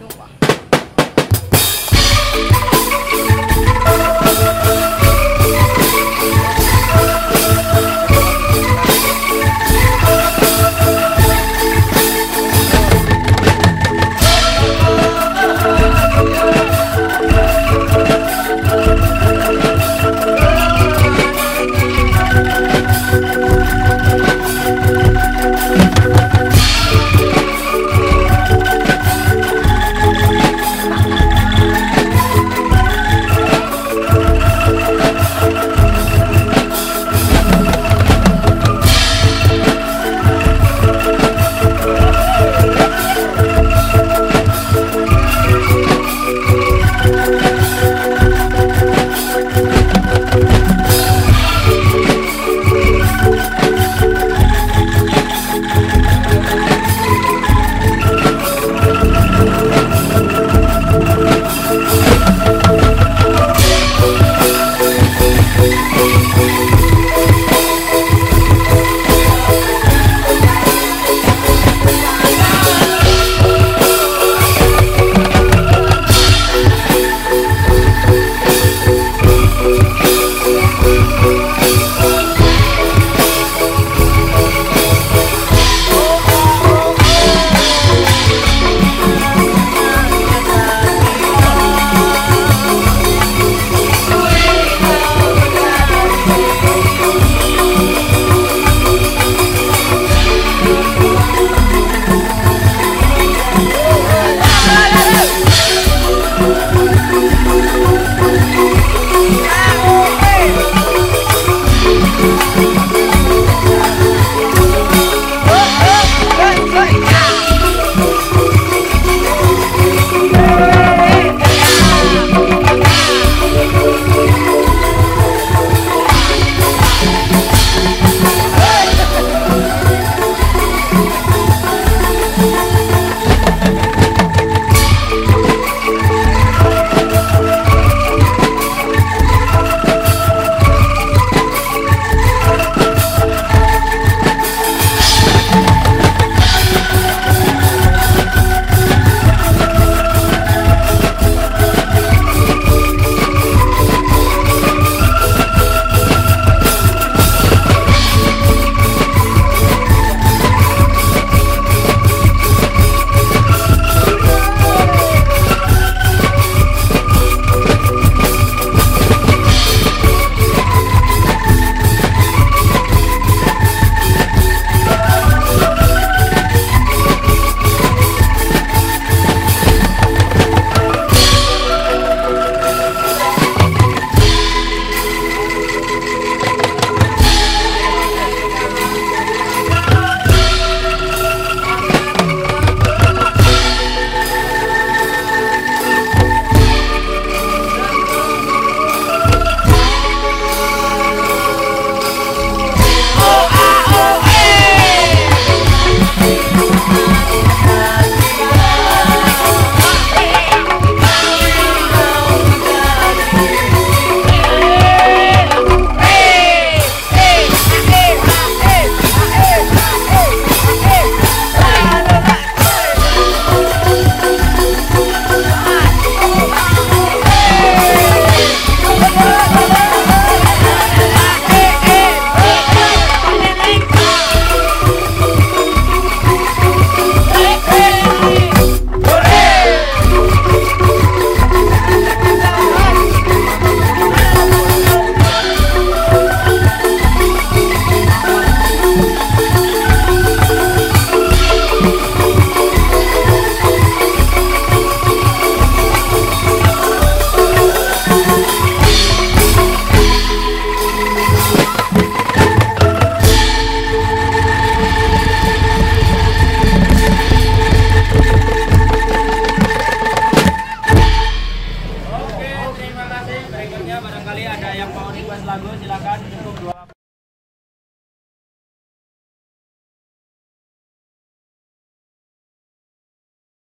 就完。Lagu silakan cukup dua